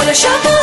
wanna shop